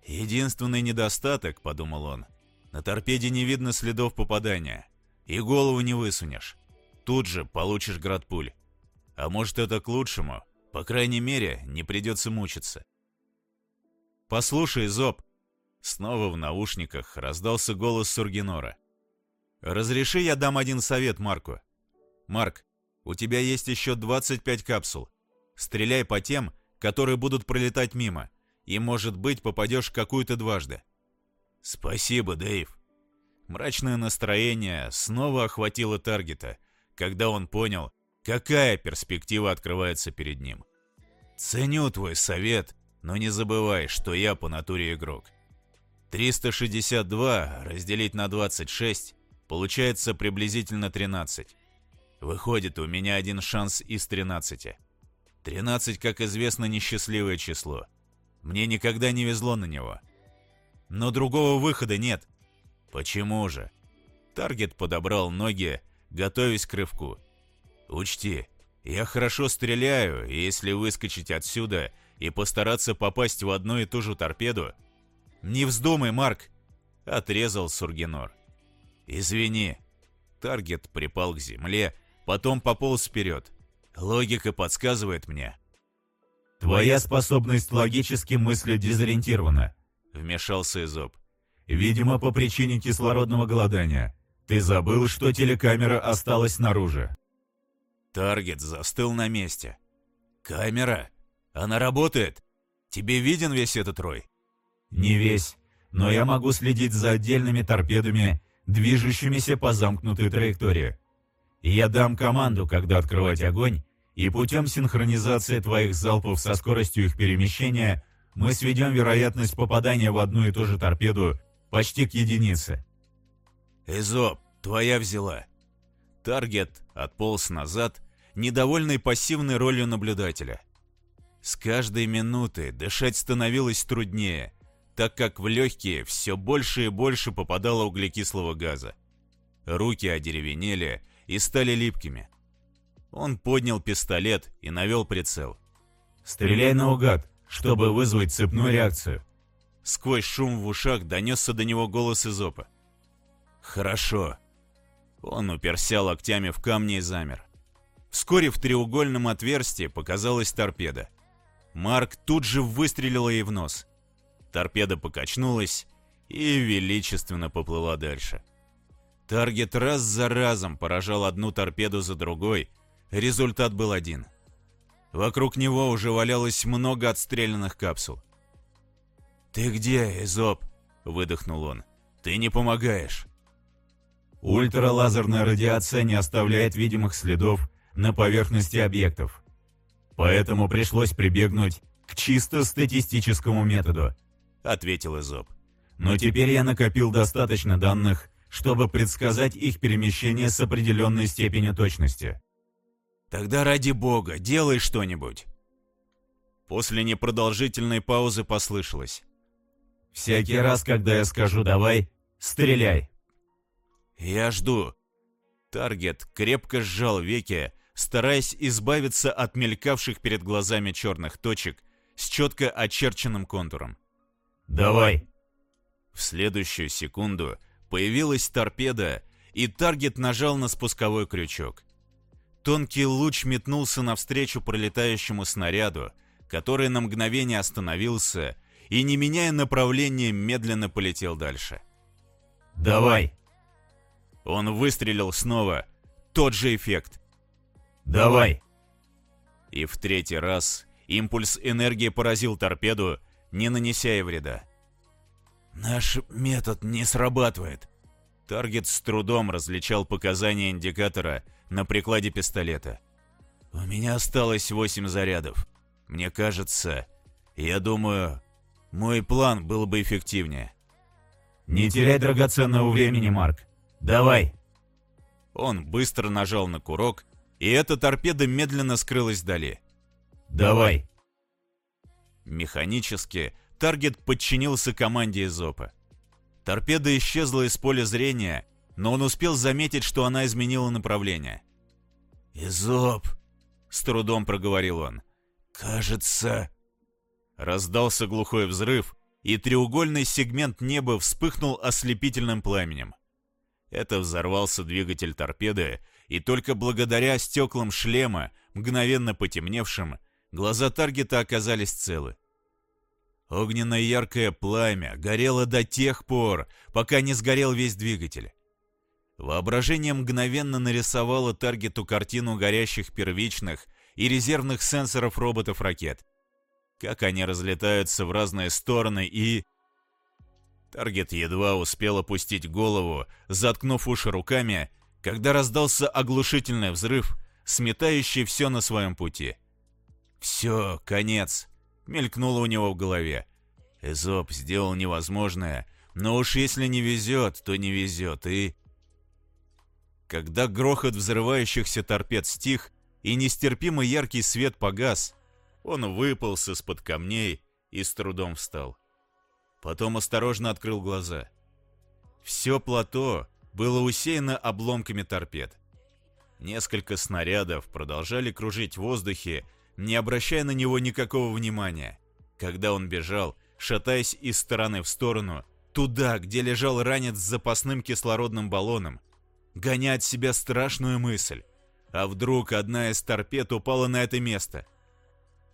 «Единственный недостаток», — подумал он, — «на торпеде не видно следов попадания. И голову не высунешь. Тут же получишь град пуль. А может это к лучшему? По крайней мере, не придется мучиться. «Послушай, Зоб!» Снова в наушниках раздался голос Сургинора. «Разреши я дам один совет Марку. Марк, у тебя есть еще 25 капсул. Стреляй по тем, которые будут пролетать мимо, и, может быть, попадешь какую-то дважды». «Спасибо, Дэйв», Мрачное настроение снова охватило Таргета, когда он понял, какая перспектива открывается перед ним. «Ценю твой совет, но не забывай, что я по натуре игрок. 362 разделить на 26 получается приблизительно 13. Выходит, у меня один шанс из 13. 13, как известно, несчастливое число. Мне никогда не везло на него. Но другого выхода нет. Почему же? Таргет подобрал ноги, готовясь к рывку. Учти, я хорошо стреляю, и если выскочить отсюда и постараться попасть в одну и ту же торпеду... Не вздумай, Марк! Отрезал Сургинор. Извини. Таргет припал к земле, потом пополз вперед. Логика подсказывает мне. Твоя способность логически мыслить дезориентирована, Вмешался Изоб. Видимо, по причине кислородного голодания. Ты забыл, что телекамера осталась снаружи. Таргет застыл на месте. Камера? Она работает? Тебе виден весь этот рой? Не весь, но я могу следить за отдельными торпедами, движущимися по замкнутой траектории. Я дам команду, когда открывать огонь, и путем синхронизации твоих залпов со скоростью их перемещения мы сведем вероятность попадания в одну и ту же торпеду почти к единице. Изоб, твоя взяла. Таргет отполз назад, недовольный пассивной ролью наблюдателя. С каждой минуты дышать становилось труднее, так как в легкие все больше и больше попадало углекислого газа. Руки одеревенели и стали липкими. Он поднял пистолет и навел прицел. Стреляй наугад, чтобы вызвать цепную реакцию. Сквозь шум в ушах донесся до него голос Изопа. «Хорошо». Он уперся локтями в камни и замер. Вскоре в треугольном отверстии показалась торпеда. Марк тут же выстрелила ей в нос. Торпеда покачнулась и величественно поплыла дальше. Таргет раз за разом поражал одну торпеду за другой. Результат был один. Вокруг него уже валялось много отстрелянных капсул. «Ты где, Эзоп?» — выдохнул он. «Ты не помогаешь». Ультралазерная радиация не оставляет видимых следов на поверхности объектов. Поэтому пришлось прибегнуть к чисто статистическому методу. ответил Изоб. Но теперь я накопил достаточно данных, чтобы предсказать их перемещение с определенной степенью точности. Тогда ради бога, делай что-нибудь. После непродолжительной паузы послышалось. Всякий раз, когда я скажу «давай», стреляй. Я жду. Таргет крепко сжал веки, стараясь избавиться от мелькавших перед глазами черных точек с четко очерченным контуром. «Давай!» В следующую секунду появилась торпеда, и таргет нажал на спусковой крючок. Тонкий луч метнулся навстречу пролетающему снаряду, который на мгновение остановился и, не меняя направления, медленно полетел дальше. «Давай!» Он выстрелил снова. Тот же эффект. «Давай!» И в третий раз импульс энергии поразил торпеду, не нанеся ей вреда. «Наш метод не срабатывает». Таргет с трудом различал показания индикатора на прикладе пистолета. «У меня осталось восемь зарядов. Мне кажется, я думаю, мой план был бы эффективнее». «Не теряй драгоценного времени, Марк. Давай!» Он быстро нажал на курок, и эта торпеда медленно скрылась вдали. «Давай!» Механически таргет подчинился команде Изопа. Торпеда исчезла из поля зрения, но он успел заметить, что она изменила направление. «Изоп!» — с трудом проговорил он. «Кажется...» Раздался глухой взрыв, и треугольный сегмент неба вспыхнул ослепительным пламенем. Это взорвался двигатель торпеды, и только благодаря стеклам шлема, мгновенно потемневшим, глаза таргета оказались целы. Огненное яркое пламя горело до тех пор, пока не сгорел весь двигатель. Воображение мгновенно нарисовало таргету картину горящих первичных и резервных сенсоров роботов-ракет. Как они разлетаются в разные стороны и... Таргет едва успел опустить голову, заткнув уши руками, когда раздался оглушительный взрыв, сметающий все на своем пути. «Все, конец», — мелькнуло у него в голове. Эзоп сделал невозможное, но уж если не везет, то не везет, и... Когда грохот взрывающихся торпед стих и нестерпимо яркий свет погас, он выполз из-под камней и с трудом встал. Потом осторожно открыл глаза. Все плато было усеяно обломками торпед. Несколько снарядов продолжали кружить в воздухе, не обращая на него никакого внимания. Когда он бежал, шатаясь из стороны в сторону, туда, где лежал ранец с запасным кислородным баллоном, гоня от себя страшную мысль. А вдруг одна из торпед упала на это место?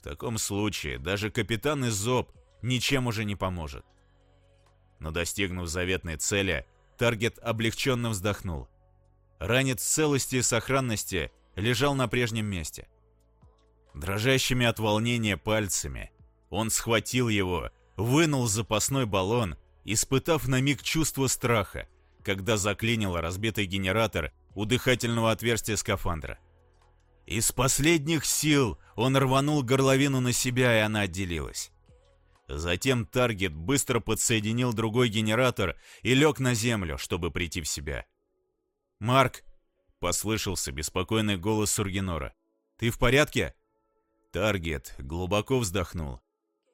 В таком случае даже капитан Изоб ничем уже не поможет. Но достигнув заветной цели, Таргет облегченно вздохнул. Ранец целости и сохранности лежал на прежнем месте. Дрожащими от волнения пальцами он схватил его, вынул запасной баллон, испытав на миг чувство страха, когда заклинило разбитый генератор у дыхательного отверстия скафандра. Из последних сил он рванул горловину на себя, и она отделилась. Затем Таргет быстро подсоединил другой генератор и лег на землю, чтобы прийти в себя. «Марк!» — послышался беспокойный голос Сургинора. «Ты в порядке?» Таргет глубоко вздохнул.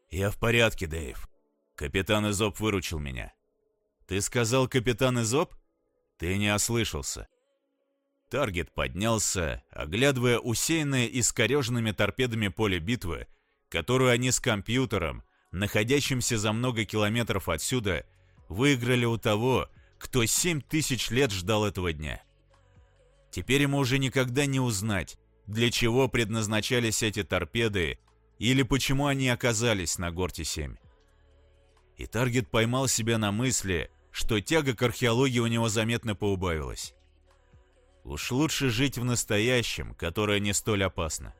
«Я в порядке, Дэйв. Капитан Изоп выручил меня». «Ты сказал капитан Изоп?» «Ты не ослышался». Таргет поднялся, оглядывая усеянное искореженными торпедами поле битвы, которую они с компьютером, находящимся за много километров отсюда, выиграли у того, кто семь тысяч лет ждал этого дня. Теперь ему уже никогда не узнать, для чего предназначались эти торпеды или почему они оказались на Горте-7. И Таргет поймал себя на мысли, что тяга к археологии у него заметно поубавилась. Уж лучше жить в настоящем, которое не столь опасно.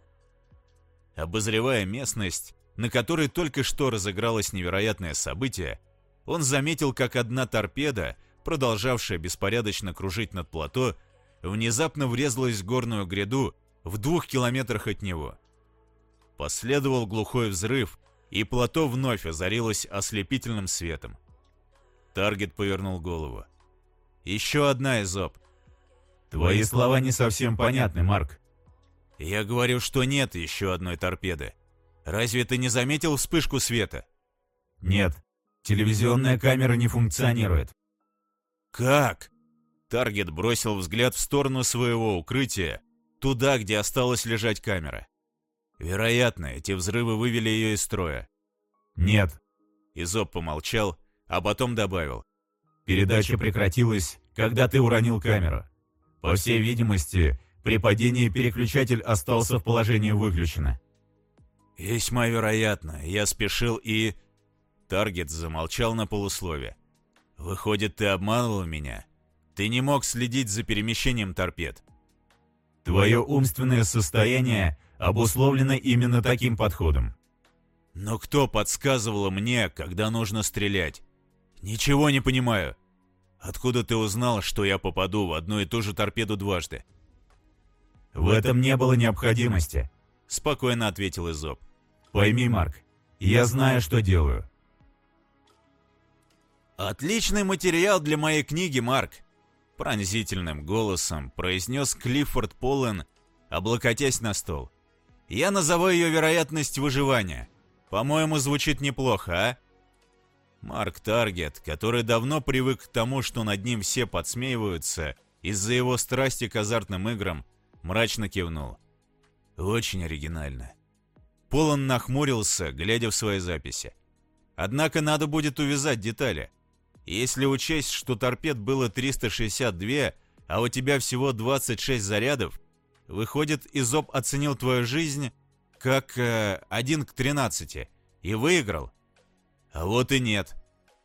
Обозревая местность, на которой только что разыгралось невероятное событие, он заметил, как одна торпеда, продолжавшая беспорядочно кружить над плато, внезапно врезалась в горную гряду в двух километрах от него. Последовал глухой взрыв, и плато вновь озарилось ослепительным светом. Таргет повернул голову. «Еще одна из оп». «Твои слова не совсем понятны, Марк». «Я говорю, что нет еще одной торпеды. Разве ты не заметил вспышку света? Нет. Телевизионная камера не функционирует. Как? Таргет бросил взгляд в сторону своего укрытия, туда, где осталась лежать камера. Вероятно, эти взрывы вывели ее из строя. Нет. Изоб помолчал, а потом добавил. Передача прекратилась, когда ты уронил камеру. По всей видимости, при падении переключатель остался в положении выключено. «Весьма вероятно. Я спешил и...» Таргет замолчал на полуслове. «Выходит, ты обманывал меня? Ты не мог следить за перемещением торпед?» «Твое умственное состояние обусловлено именно таким подходом». «Но кто подсказывал мне, когда нужно стрелять? Ничего не понимаю. Откуда ты узнал, что я попаду в одну и ту же торпеду дважды?» «В этом не было необходимости», — спокойно ответил Изоб. Пойми, Марк, я знаю, что делаю. Отличный материал для моей книги, Марк, пронзительным голосом произнес Клиффорд Поллен, облокотясь на стол. Я назову ее вероятность выживания. По-моему, звучит неплохо, а? Марк Таргет, который давно привык к тому, что над ним все подсмеиваются из-за его страсти к азартным играм, мрачно кивнул. Очень оригинально. Полон нахмурился, глядя в свои записи. Однако надо будет увязать детали. Если учесть, что торпед было 362, а у тебя всего 26 зарядов, выходит, Изоб оценил твою жизнь как э, 1 к 13 и выиграл. А вот и нет.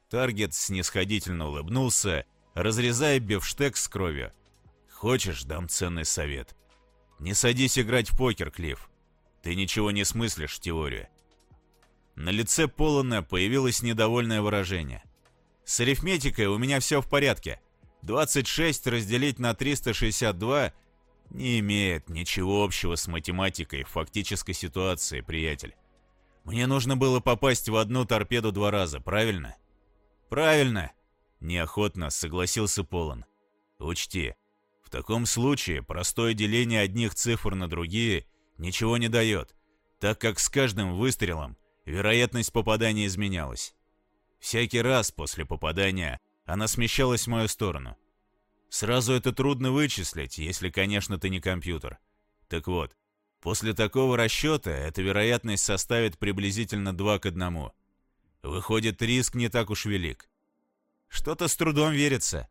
Таргет снисходительно улыбнулся, разрезая бифштекс с кровью. Хочешь, дам ценный совет. Не садись играть в покер, Клифф. Ты ничего не смыслишь в теории. На лице Полона появилось недовольное выражение. С арифметикой у меня все в порядке. 26 разделить на 362 не имеет ничего общего с математикой в фактической ситуации, приятель. Мне нужно было попасть в одну торпеду два раза, правильно? Правильно, неохотно согласился Полон. Учти, в таком случае простое деление одних цифр на другие ничего не дает, так как с каждым выстрелом вероятность попадания изменялась. Всякий раз после попадания она смещалась в мою сторону. Сразу это трудно вычислить, если, конечно, ты не компьютер. Так вот, после такого расчета эта вероятность составит приблизительно 2 к 1. Выходит, риск не так уж велик. Что-то с трудом верится.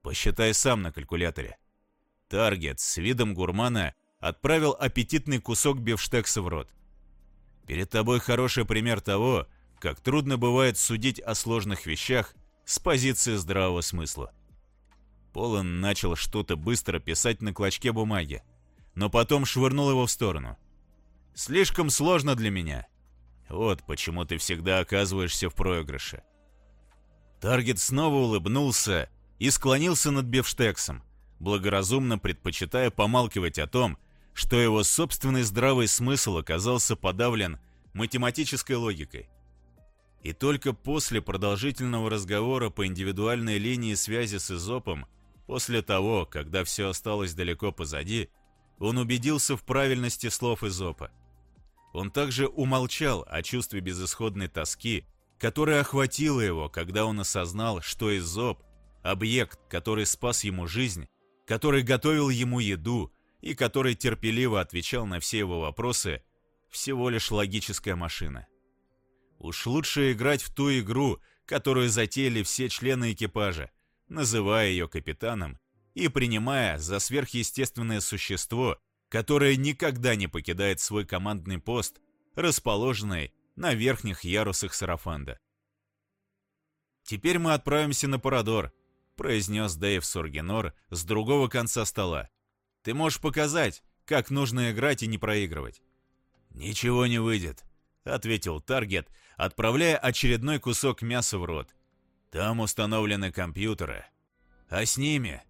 Посчитай сам на калькуляторе. Таргет с видом гурмана отправил аппетитный кусок бифштекса в рот. Перед тобой хороший пример того, как трудно бывает судить о сложных вещах с позиции здравого смысла. Полон начал что-то быстро писать на клочке бумаги, но потом швырнул его в сторону. «Слишком сложно для меня. Вот почему ты всегда оказываешься в проигрыше». Таргет снова улыбнулся и склонился над бифштексом, благоразумно предпочитая помалкивать о том, что его собственный здравый смысл оказался подавлен математической логикой. И только после продолжительного разговора по индивидуальной линии связи с Изопом, после того, когда все осталось далеко позади, он убедился в правильности слов Изопа. Он также умолчал о чувстве безысходной тоски, которое охватило его, когда он осознал, что Изоп — объект, который спас ему жизнь, который готовил ему еду и который терпеливо отвечал на все его вопросы, всего лишь логическая машина. Уж лучше играть в ту игру, которую затеяли все члены экипажа, называя ее капитаном и принимая за сверхъестественное существо, которое никогда не покидает свой командный пост, расположенный на верхних ярусах Сарафанда. «Теперь мы отправимся на Парадор», — произнес Дэйв Сургенор с другого конца стола. «Ты можешь показать, как нужно играть и не проигрывать». «Ничего не выйдет», — ответил Таргет, отправляя очередной кусок мяса в рот. «Там установлены компьютеры, а с ними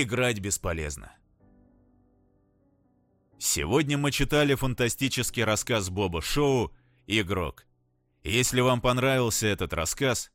играть бесполезно». Сегодня мы читали фантастический рассказ Боба Шоу «Игрок». Если вам понравился этот рассказ,